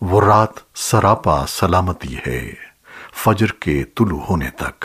وہ رات سراپا سلامتی ہے فجر کے طلوع ہونے تک۔